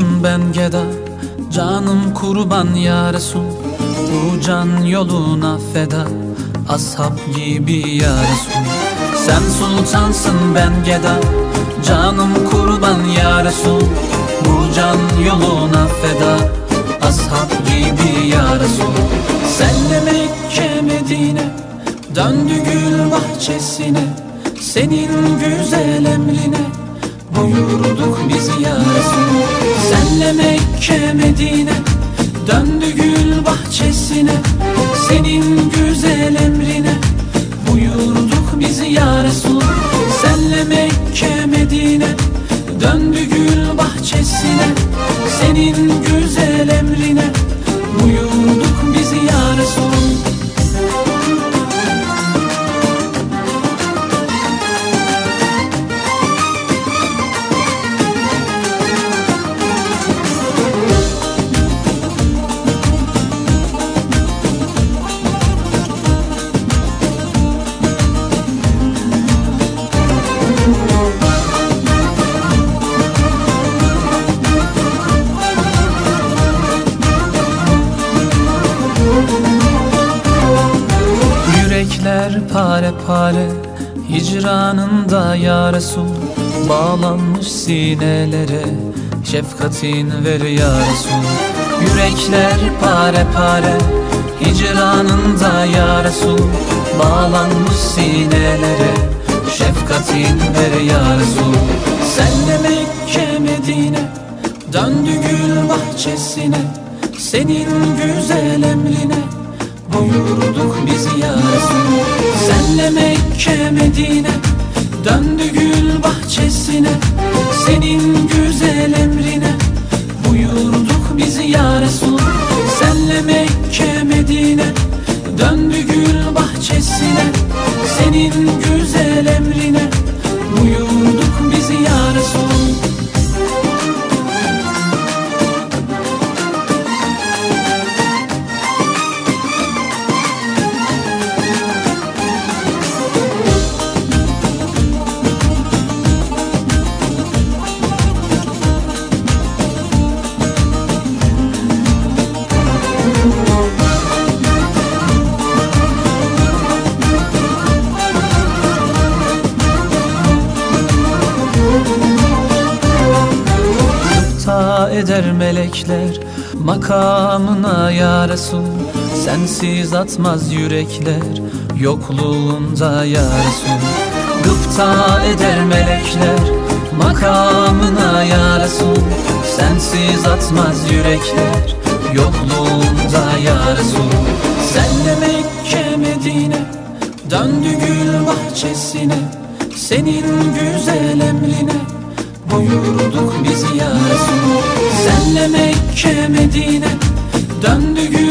ben geda Canım kurban ya Resul. Bu can yoluna feda Ashab gibi ya Resul. Sen sultansın ben geda Canım kurban ya Resul. Bu can yoluna feda Ashab gibi ya Resul. Sen de Mekke Medine Döndü gül bahçesine. Senin güzel emrine Buyurduk biz ya Senle Mekke Medine. Döndü gül bahçesine Senin güzel emrine. Buyurduk biz ya Resul Yürekler pare pare Hicranında ya Resul. Bağlanmış sinelere Şefkatin ver ya Resul. Yürekler pare pare Hicranında ya Resul. Bağlanmış sinelere Şefkatin ver ya Resul. Sen de Mekke Medine Döndü gül bahçesine Senin güzel emrine Buyurduk biz ya Resul Senle Mekke Medine Döndü gül bahçesine. Senin güzel emrine Buyurduk biz ya Resul Senle Mekke Medine Döndü gül bahçesine eder melekler Makamına ya Resul. Sensiz atmaz yürekler Yokluğunda ya Resul. Gıpta eder melekler Makamına ya Resul. Sensiz atmaz yürekler Yokluğunda ya Resul. Senle Mekke Medine Döndü gül bahçesine. Senin güzel emrine Buyurduk biz ya Resul Senle Mekke Medine Döndü gül